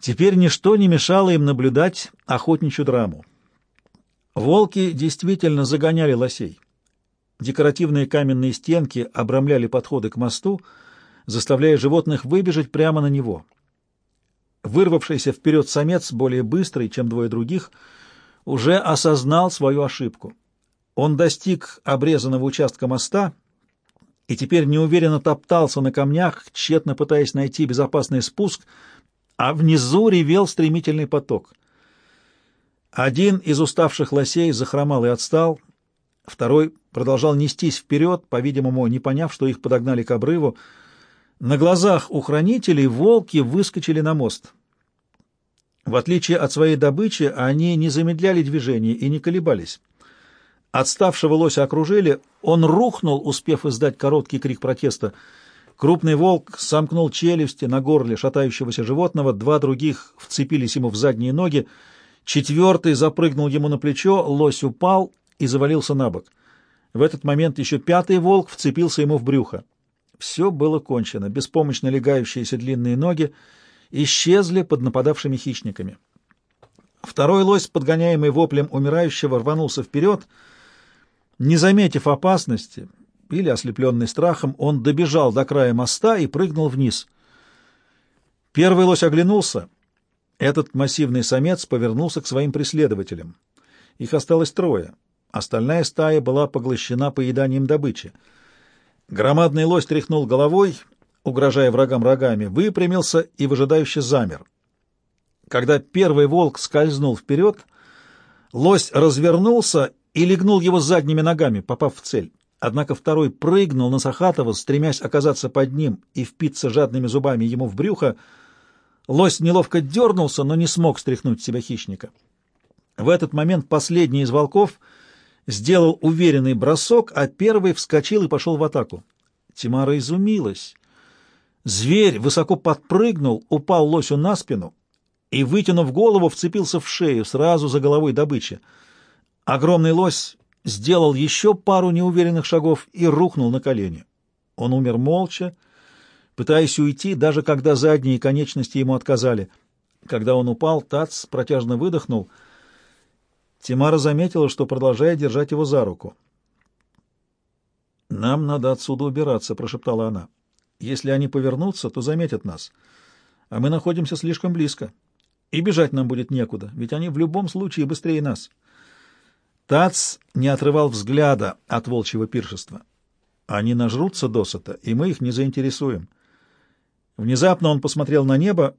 Теперь ничто не мешало им наблюдать охотничью драму. Волки действительно загоняли лосей. Декоративные каменные стенки обрамляли подходы к мосту, заставляя животных выбежать прямо на него. Вырвавшийся вперед самец, более быстрый, чем двое других, уже осознал свою ошибку. Он достиг обрезанного участка моста и теперь неуверенно топтался на камнях, тщетно пытаясь найти безопасный спуск, а внизу ревел стремительный поток. Один из уставших лосей захромал и отстал, второй продолжал нестись вперед, по-видимому, не поняв, что их подогнали к обрыву. На глазах у хранителей волки выскочили на мост. В отличие от своей добычи, они не замедляли движение и не колебались. Отставшего лося окружили, он рухнул, успев издать короткий крик протеста. Крупный волк сомкнул челюсти на горле шатающегося животного, два других вцепились ему в задние ноги, четвертый запрыгнул ему на плечо, лось упал и завалился на бок. В этот момент еще пятый волк вцепился ему в брюхо. Все было кончено. Беспомощно легающиеся длинные ноги исчезли под нападавшими хищниками. Второй лось, подгоняемый воплем умирающего, рванулся вперед. Не заметив опасности или ослепленный страхом, он добежал до края моста и прыгнул вниз. Первый лось оглянулся. Этот массивный самец повернулся к своим преследователям. Их осталось трое. Остальная стая была поглощена поеданием добычи. Громадный лось тряхнул головой, угрожая врагам рогами, выпрямился и выжидающе замер. Когда первый волк скользнул вперед, лось развернулся и легнул его задними ногами, попав в цель. Однако второй прыгнул на Сахатова, стремясь оказаться под ним и впиться жадными зубами ему в брюхо. Лось неловко дернулся, но не смог стряхнуть себя хищника. В этот момент последний из волков — сделал уверенный бросок, а первый вскочил и пошел в атаку. Тимара изумилась. Зверь высоко подпрыгнул, упал лосю на спину и, вытянув голову, вцепился в шею сразу за головой добычи. Огромный лось сделал еще пару неуверенных шагов и рухнул на колени. Он умер молча, пытаясь уйти, даже когда задние конечности ему отказали. Когда он упал, Тац протяжно выдохнул — Тимара заметила, что продолжает держать его за руку. «Нам надо отсюда убираться», — прошептала она. «Если они повернутся, то заметят нас. А мы находимся слишком близко. И бежать нам будет некуда, ведь они в любом случае быстрее нас». Тац не отрывал взгляда от волчьего пиршества. Они нажрутся досыта, и мы их не заинтересуем. Внезапно он посмотрел на небо.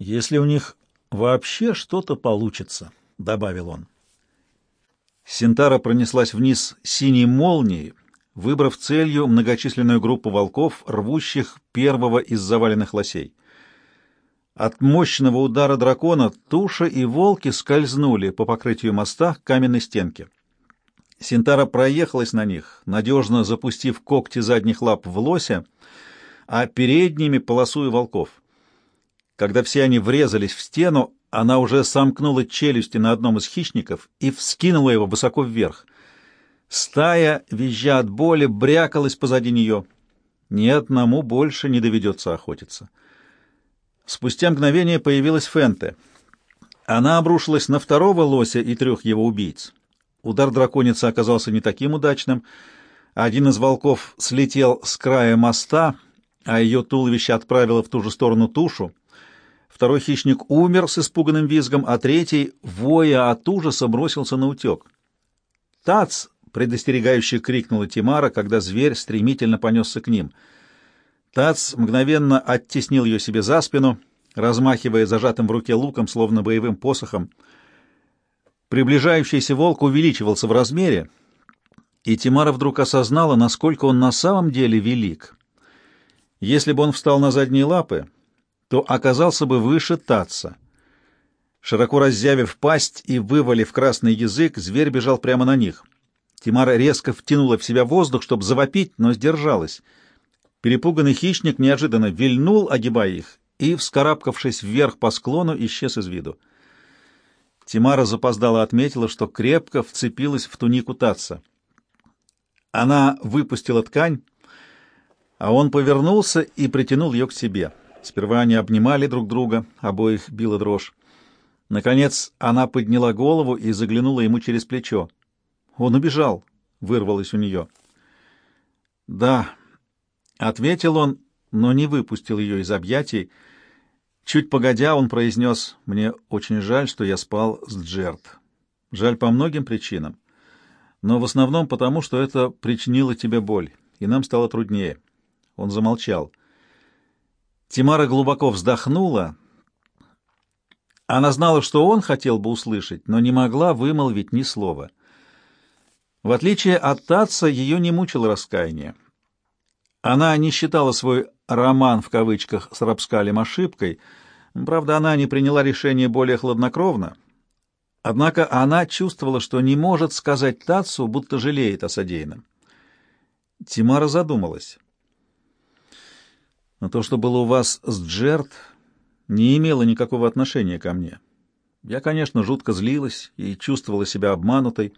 «Если у них вообще что-то получится», — добавил он. Синтара пронеслась вниз синей молнией, выбрав целью многочисленную группу волков, рвущих первого из заваленных лосей. От мощного удара дракона туша и волки скользнули по покрытию моста к каменной стенке. Синтара проехалась на них, надежно запустив когти задних лап в лося, а передними полосуя волков. Когда все они врезались в стену, она уже сомкнула челюсти на одном из хищников и вскинула его высоко вверх. Стая, визжа от боли, брякалась позади нее. Ни одному больше не доведется охотиться. Spустя мгновение появилась Фенте. Она обрушилась на второго лося и трех его убийц. Удар драконицы оказался не таким удачным. Один из волков слетел с края моста, а ее туловище отправило в ту же сторону тушу. Второй хищник умер с испуганным визгом, а третий, воя от ужаса, бросился на утек. «Тац!» — предостерегающе крикнула Тимара, когда зверь стремительно понесся к ним. Тац мгновенно оттеснил ее себе за спину, размахивая зажатым в руке луком, словно боевым посохом. Приближающийся волк увеличивался в размере, и Тимара вдруг осознала, насколько он на самом деле велик. Если бы он встал на задние лапы, то оказался бы выше таца. Широко разъявив пасть и вывалив красный язык, зверь бежал прямо на них. Тимара резко втянула в себя воздух, чтобы завопить, но сдержалась. Перепуганный хищник неожиданно вильнул, огибая их, и, вскарабкавшись вверх по склону, исчез из виду. Тимара запоздала отметила, что крепко вцепилась в тунику Татца. Она выпустила ткань, а он повернулся и притянул ее к себе. Сперва они обнимали друг друга, обоих била дрожь. Наконец она подняла голову и заглянула ему через плечо. «Он убежал», — вырвалось у нее. «Да», — ответил он, но не выпустил ее из объятий. Чуть погодя, он произнес, «Мне очень жаль, что я спал с Джерт. Жаль по многим причинам, но в основном потому, что это причинило тебе боль, и нам стало труднее». Он замолчал. Тимара глубоко вздохнула. Она знала, что он хотел бы услышать, но не могла вымолвить ни слова. В отличие от Татца, ее не мучило раскаяние. Она не считала свой «роман» в кавычках с Рапскалем ошибкой, правда, она не приняла решение более хладнокровно. Однако она чувствовала, что не может сказать Татсу, будто жалеет о содеянном. Тимара задумалась. Но то, что было у вас с Джерт, не имело никакого отношения ко мне. Я, конечно, жутко злилась и чувствовала себя обманутой,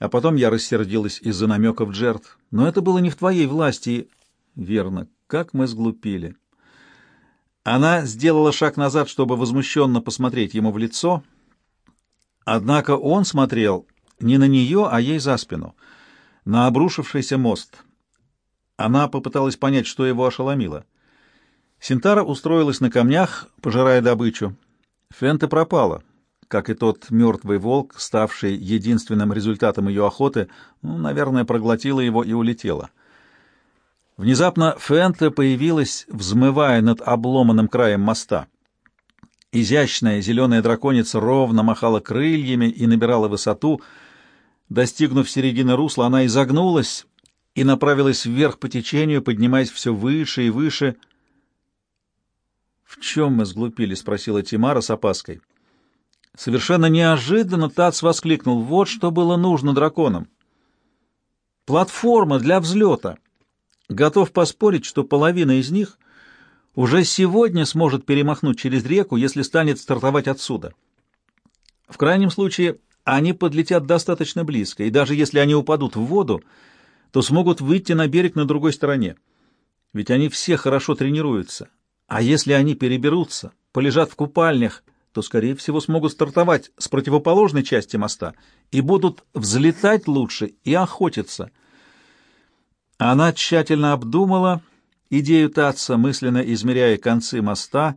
а потом я рассердилась из-за намеков Джерт. Но это было не в твоей власти. Верно, как мы сглупили. Она сделала шаг назад, чтобы возмущенно посмотреть ему в лицо, однако он смотрел не на нее, а ей за спину, на обрушившийся мост — она попыталась понять, что его ошеломило. Синтара устроилась на камнях, пожирая добычу. Фенте пропала, как и тот мертвый волк, ставший единственным результатом ее охоты, ну, наверное, проглотила его и улетела. Внезапно Фенте появилась, взмывая над обломанным краем моста. Изящная зеленая драконица ровно махала крыльями и набирала высоту. Достигнув середины русла, она изогнулась, и направилась вверх по течению, поднимаясь все выше и выше. «В чем мы сглупили?» — спросила Тимара с опаской. Совершенно неожиданно Тац воскликнул. «Вот что было нужно драконам! Платформа для взлета! Готов поспорить, что половина из них уже сегодня сможет перемахнуть через реку, если станет стартовать отсюда. В крайнем случае, они подлетят достаточно близко, и даже если они упадут в воду, то смогут выйти на берег на другой стороне. Ведь они все хорошо тренируются. А если они переберутся, полежат в купальнях, то, скорее всего, смогут стартовать с противоположной части моста и будут взлетать лучше и охотиться. Она тщательно обдумала идею Татца, мысленно измеряя концы моста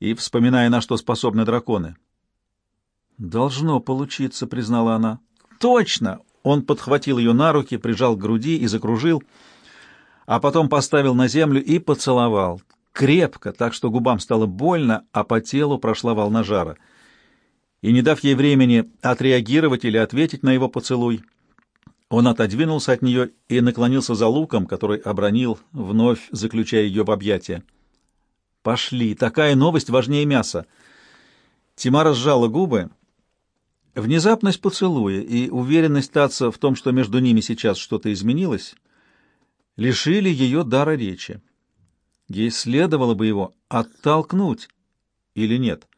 и вспоминая, на что способны драконы. «Должно получиться», — признала она. «Точно! Он подхватил ее на руки, прижал к груди и закружил, а потом поставил на землю и поцеловал. Крепко, так что губам стало больно, а по телу прошла волна жара. И не дав ей времени отреагировать или ответить на его поцелуй, он отодвинулся от нее и наклонился за луком, который обронил, вновь заключая ее в объятия. «Пошли! Такая новость важнее мяса!» Тимара сжала губы Внезапность поцелуя и уверенность Татца в том, что между ними сейчас что-то изменилось, лишили ее дара речи. Ей следовало бы его оттолкнуть или нет.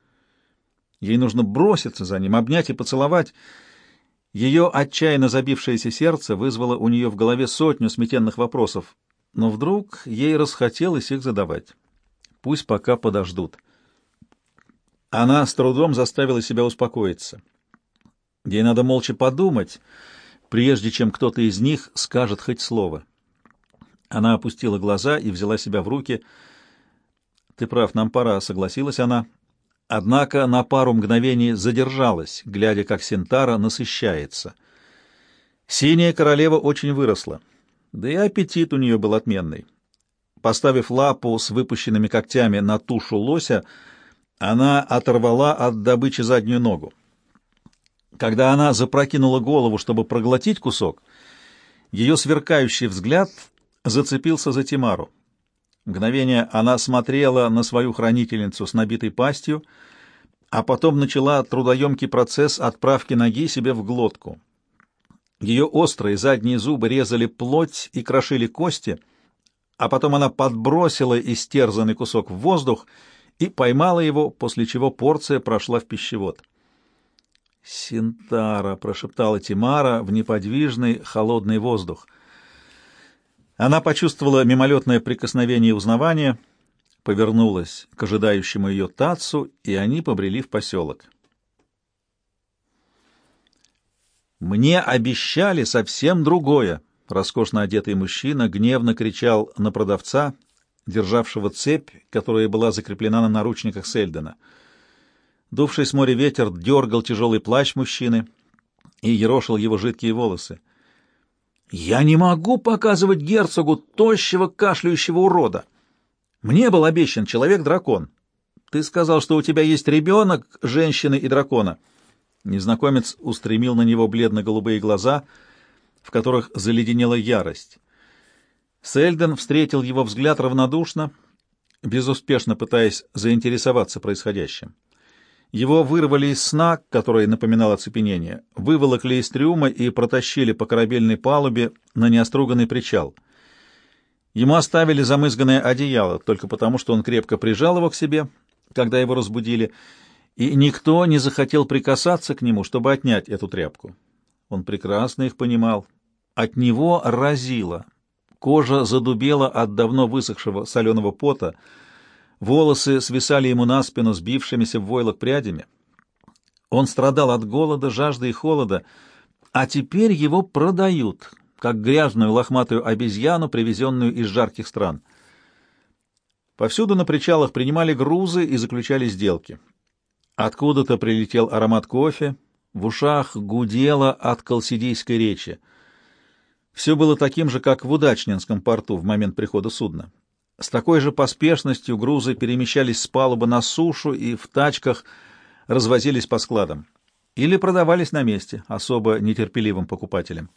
Ей нужно броситься за ним, обнять и поцеловать. Ее отчаянно забившееся сердце вызвало у нее в голове сотню сметенных вопросов, но вдруг ей расхотелось их задавать. Пусть пока подождут. Она с трудом заставила себя успокоиться. Ей надо молча подумать, прежде чем кто-то из них скажет хоть слово. Она опустила глаза и взяла себя в руки. «Ты прав, нам пора», — согласилась она. Однако на пару мгновений задержалась, глядя, как Синтара насыщается. Синяя королева очень выросла, да и аппетит у нее был отменный. Поставив лапу с выпущенными когтями на тушу лося, она оторвала от добычи заднюю ногу. Когда она запрокинула голову, чтобы проглотить кусок, ее сверкающий взгляд зацепился за Тимару. Мгновение она смотрела на свою хранительницу с набитой пастью, а потом начала трудоемкий процесс отправки ноги себе в глотку. Ее острые задние зубы резали плоть и крошили кости, а потом она подбросила истерзанный кусок в воздух и поймала его, после чего порция прошла в пищевод. «Синтара!» — прошептала Тимара в неподвижный холодный воздух. Она почувствовала мимолетное прикосновение и узнавание, повернулась к ожидающему ее Тацу, и они побрели в поселок. «Мне обещали совсем другое!» Роскошно одетый мужчина гневно кричал на продавца, державшего цепь, которая была закреплена на наручниках Сельдена. Дувший с моря ветер дергал тяжелый плащ мужчины и ерошил его жидкие волосы. «Я не могу показывать герцогу тощего кашляющего урода! Мне был обещан человек-дракон. Ты сказал, что у тебя есть ребенок, женщины и дракона». Незнакомец устремил на него бледно-голубые глаза, в которых заледенела ярость. Сельден встретил его взгляд равнодушно, безуспешно пытаясь заинтересоваться происходящим. Его вырвали из сна, который напоминал оцепенение, выволокли из трюма и протащили по корабельной палубе на неоструганный причал. Ему оставили замызганное одеяло, только потому, что он крепко прижал его к себе, когда его разбудили, и никто не захотел прикасаться к нему, чтобы отнять эту тряпку. Он прекрасно их понимал. От него разило. Кожа задубела от давно высохшего соленого пота, волосы свисали ему на спину сбившимися в войлок прядями. Он страдал от голода, жажды и холода, а теперь его продают, как грязную лохматую обезьяну, привезенную из жарких стран. Повсюду на причалах принимали грузы и заключали сделки. Откуда-то прилетел аромат кофе, в ушах гудело от колсидийской речи. Все было таким же, как в Удачнинском порту в момент прихода судна. С такой же поспешностью грузы перемещались с палубы на сушу и в тачках развозились по складам. Или продавались на месте особо нетерпеливым покупателям.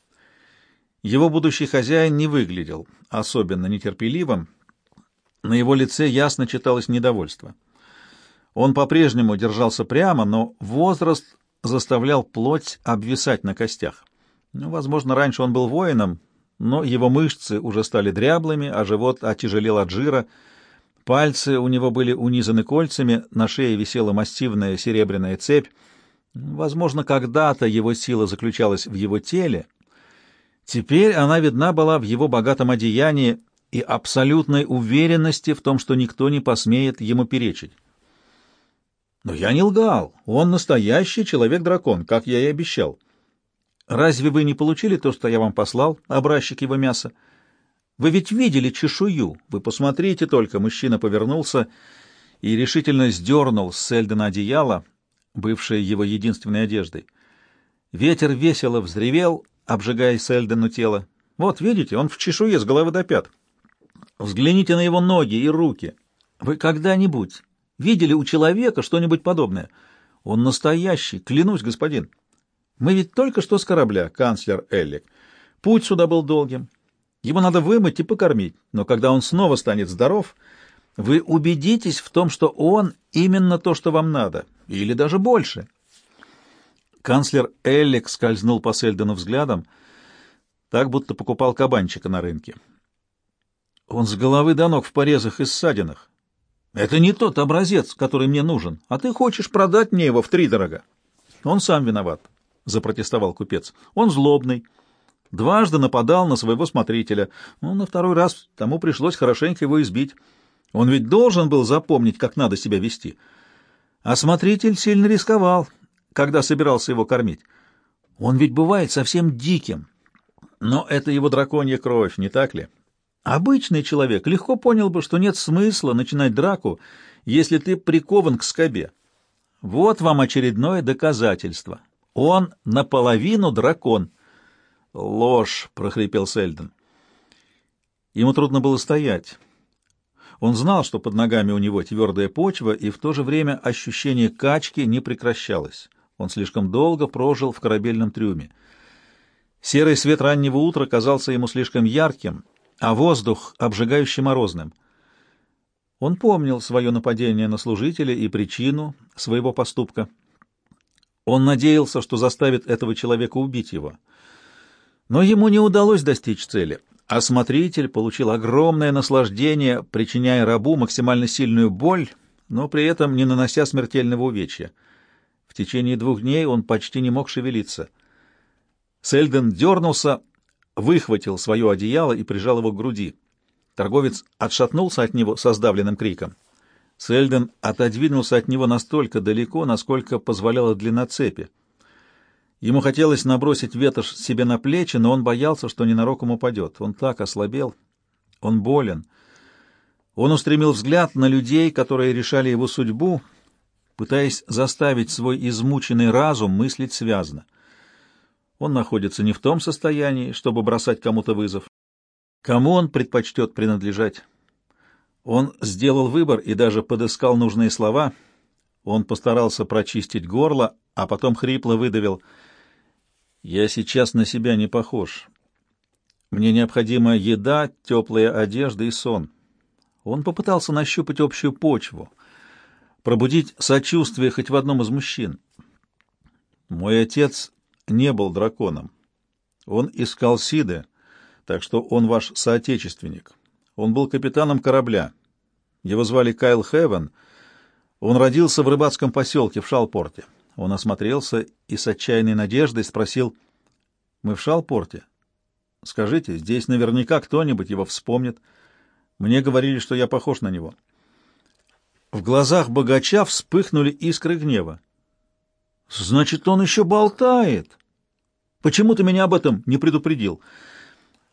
Его будущий хозяин не выглядел особенно нетерпеливым, на его лице ясно читалось недовольство. Он по-прежнему держался прямо, но возраст заставлял плоть обвисать на костях. Ну, возможно, раньше он был воином, но его мышцы уже стали дряблыми, а живот отяжелел от жира. Пальцы у него были унизаны кольцами, на шее висела массивная серебряная цепь. Возможно, когда-то его сила заключалась в его теле. Теперь она видна была в его богатом одеянии и абсолютной уверенности в том, что никто не посмеет ему перечить. Но я не лгал. Он настоящий человек-дракон, как я и обещал. Разве вы не получили то, что я вам послал, образчик его мяса? Вы ведь видели чешую. Вы посмотрите только. Мужчина повернулся и решительно сдернул с Сельдена одеяло, бывшее его единственной одеждой. Ветер весело взревел, обжигая Сельдену тело. Вот, видите, он в чешуе с головы до пят. Взгляните на его ноги и руки. Вы когда-нибудь Видели у человека что-нибудь подобное? Он настоящий, клянусь, господин. Мы ведь только что с корабля, канцлер Эллик. Путь сюда был долгим. Его надо вымыть и покормить. Но когда он снова станет здоров, вы убедитесь в том, что он именно то, что вам надо, или даже больше. Канцлер Эллик скользнул по Сельдену взглядом, так будто покупал кабанчика на рынке. Он с головы до ног в порезах и ссадинах. Это не тот образец, который мне нужен, а ты хочешь продать мне его втридорога. Он сам виноват, — запротестовал купец. Он злобный. Дважды нападал на своего смотрителя. Ну, на второй раз тому пришлось хорошенько его избить. Он ведь должен был запомнить, как надо себя вести. А смотритель сильно рисковал, когда собирался его кормить. Он ведь бывает совсем диким. Но это его драконья кровь, не так ли? Обычный человек легко понял бы, что нет смысла начинать драку, если ты прикован к скобе. Вот вам очередное доказательство. Он наполовину дракон. Ложь, прохрипел Сельден. Ему трудно было стоять. Он знал, что под ногами у него твердая почва, и в то же время ощущение качки не прекращалось. Он слишком долго прожил в корабельном трюме. Серый свет раннего утра казался ему слишком ярким, а воздух обжигающе морозным. Он помнил свое нападение на служителя и причину своего поступка. Он надеялся, что заставит этого человека убить его. Но ему не удалось достичь цели, а смотритель получил огромное наслаждение, причиняя рабу максимально сильную боль, но при этом не нанося смертельного увечья. В течение двух дней он почти не мог шевелиться. Сельден дернулся, выхватил свое одеяло и прижал его к груди. Торговец отшатнулся от него со сдавленным криком. Сельден отодвинулся от него настолько далеко, насколько позволяла длина цепи. Ему хотелось набросить ветошь себе на плечи, но он боялся, что ненароком упадет. Он так ослабел. Он болен. Он устремил взгляд на людей, которые решали его судьбу, пытаясь заставить свой измученный разум мыслить связно. Он находится не в том состоянии, чтобы бросать кому-то вызов. Кому он предпочтет принадлежать? Он сделал выбор и даже подыскал нужные слова. Он постарался прочистить горло, а потом хрипло выдавил «Я сейчас на себя не похож. Мне необходима еда, теплая одежда и сон». Он попытался нащупать общую почву, пробудить сочувствие хоть в одном из мужчин. «Мой отец не был драконом. Он искал Сиды, так что он ваш соотечественник». Он был капитаном корабля. Его звали Кайл Хевен. Он родился в рыбацком поселке в Шалпорте. Он осмотрелся и с отчаянной надеждой спросил, «Мы в Шалпорте? Скажите, здесь наверняка кто-нибудь его вспомнит. Мне говорили, что я похож на него». В глазах богача вспыхнули искры гнева. «Значит, он еще болтает! Почему ты меня об этом не предупредил?»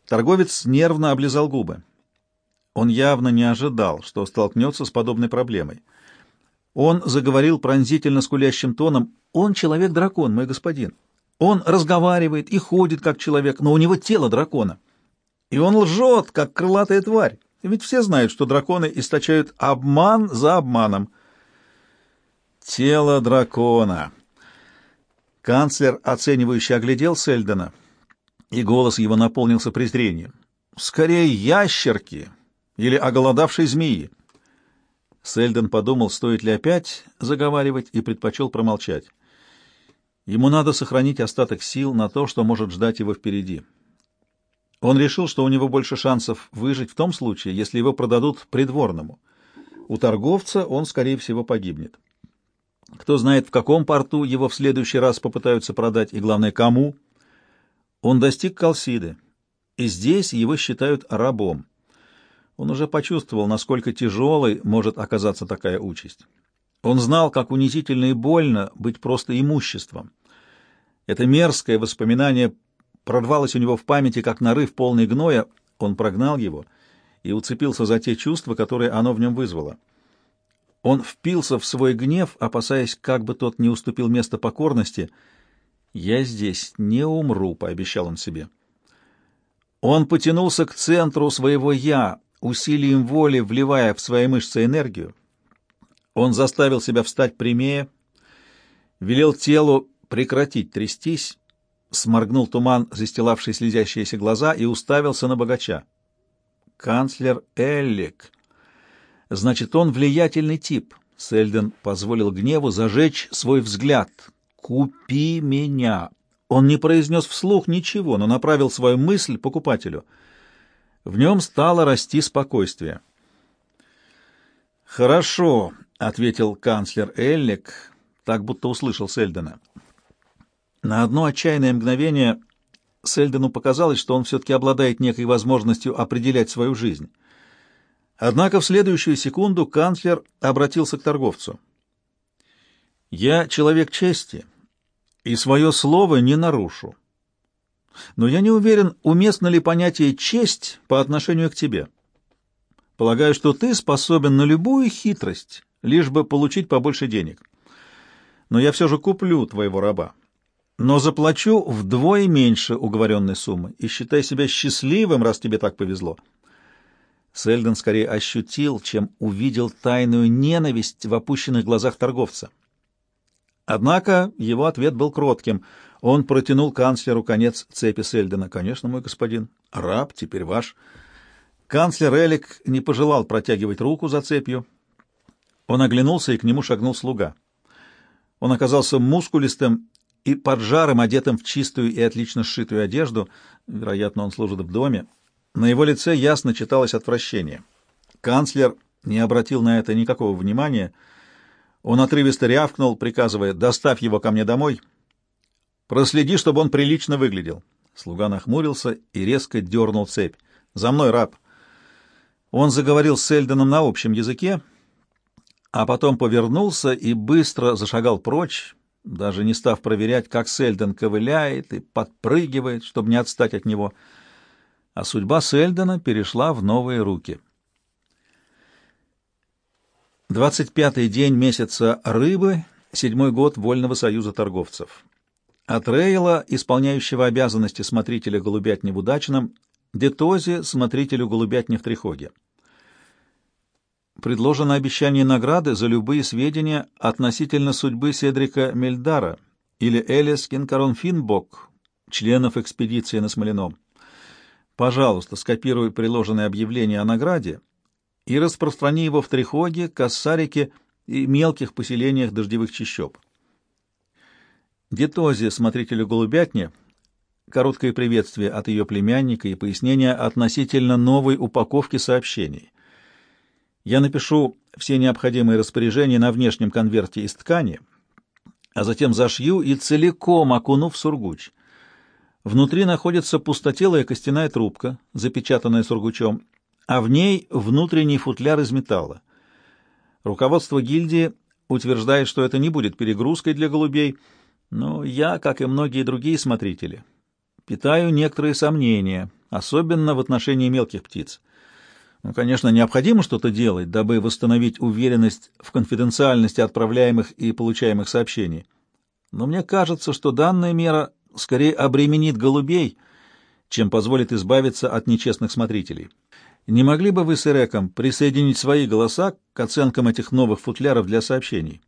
Торговец нервно облизал губы. Он явно не ожидал, что столкнется с подобной проблемой. Он заговорил пронзительно скулящим тоном. «Он человек-дракон, мой господин. Он разговаривает и ходит как человек, но у него тело дракона. И он лжет, как крылатая тварь. Ведь все знают, что драконы источают обман за обманом». «Тело дракона». Канцлер, оценивающе оглядел Сельдена, и голос его наполнился презрением. «Скорее ящерки!» Или оголодавшей змеи. Сельден подумал, стоит ли опять заговаривать, и предпочел промолчать. Ему надо сохранить остаток сил на то, что может ждать его впереди. Он решил, что у него больше шансов выжить в том случае, если его продадут придворному. У торговца он, скорее всего, погибнет. Кто знает, в каком порту его в следующий раз попытаются продать, и, главное, кому. Он достиг Калсиды, и здесь его считают рабом. Он уже почувствовал, насколько тяжелой может оказаться такая участь. Он знал, как унизительно и больно быть просто имуществом. Это мерзкое воспоминание прорвалось у него в памяти, как нарыв полный гноя. Он прогнал его и уцепился за те чувства, которые оно в нем вызвало. Он впился в свой гнев, опасаясь, как бы тот не уступил место покорности. «Я здесь не умру», — пообещал он себе. Он потянулся к центру своего «я», усилием воли вливая в свои мышцы энергию, он заставил себя встать прямее, велел телу прекратить трястись, сморгнул туман, застилавший слезящиеся глаза, и уставился на богача. «Канцлер Эллик. Значит, он влиятельный тип». Сельден позволил гневу зажечь свой взгляд. «Купи меня!» Он не произнес вслух ничего, но направил свою мысль покупателю — в нем стало расти спокойствие. «Хорошо», — ответил канцлер Эллик, так будто услышал Сельдена. На одно отчаянное мгновение Сельдену показалось, что он все-таки обладает некой возможностью определять свою жизнь. Однако в следующую секунду канцлер обратился к торговцу. «Я человек чести, и свое слово не нарушу. Но я не уверен, уместно ли понятие «честь» по отношению к тебе. Полагаю, что ты способен на любую хитрость, лишь бы получить побольше денег. Но я все же куплю твоего раба. Но заплачу вдвое меньше уговоренной суммы, и считай себя счастливым, раз тебе так повезло. Сельден скорее ощутил, чем увидел тайную ненависть в опущенных глазах торговца. Однако его ответ был кротким — он протянул канцлеру конец цепи Сельдена. «Конечно, мой господин. Раб теперь ваш». Канцлер Элик не пожелал протягивать руку за цепью. Он оглянулся, и к нему шагнул слуга. Он оказался мускулистым и поджарым, одетым в чистую и отлично сшитую одежду. Вероятно, он служит в доме. На его лице ясно читалось отвращение. Канцлер не обратил на это никакого внимания. Он отрывисто рявкнул, приказывая «доставь его ко мне домой». Проследи, чтобы он прилично выглядел. Слуга нахмурился и резко дернул цепь. «За мной, раб!» Он заговорил с Сельденом на общем языке, а потом повернулся и быстро зашагал прочь, даже не став проверять, как Сельден ковыляет и подпрыгивает, чтобы не отстать от него. А судьба Сельдена перешла в новые руки. Двадцать пятый день месяца рыбы, седьмой год Вольного союза торговцев. От Рейла, исполняющего обязанности смотрителя голубятни в Удачном, Детозе, смотрителю голубятни в Трихоге. Предложено обещание награды за любые сведения относительно судьбы Седрика Мельдара или Элис Кинкарон Финбок, членов экспедиции на Смоленом. Пожалуйста, скопируй приложенное объявление о награде и распространи его в Трихоге, Кассарике и мелких поселениях дождевых чащоб. Детозе, смотрителю голубятни, короткое приветствие от ее племянника и пояснение относительно новой упаковки сообщений. Я напишу все необходимые распоряжения на внешнем конверте из ткани, а затем зашью и целиком окуну в сургуч. Внутри находится пустотелая костяная трубка, запечатанная сургучом, а в ней внутренний футляр из металла. Руководство гильдии утверждает, что это не будет перегрузкой для голубей — но я, как и многие другие смотрители, питаю некоторые сомнения, особенно в отношении мелких птиц. Ну, конечно, необходимо что-то делать, дабы восстановить уверенность в конфиденциальности отправляемых и получаемых сообщений. Но мне кажется, что данная мера скорее обременит голубей, чем позволит избавиться от нечестных смотрителей. Не могли бы вы с Эреком присоединить свои голоса к оценкам этих новых футляров для сообщений?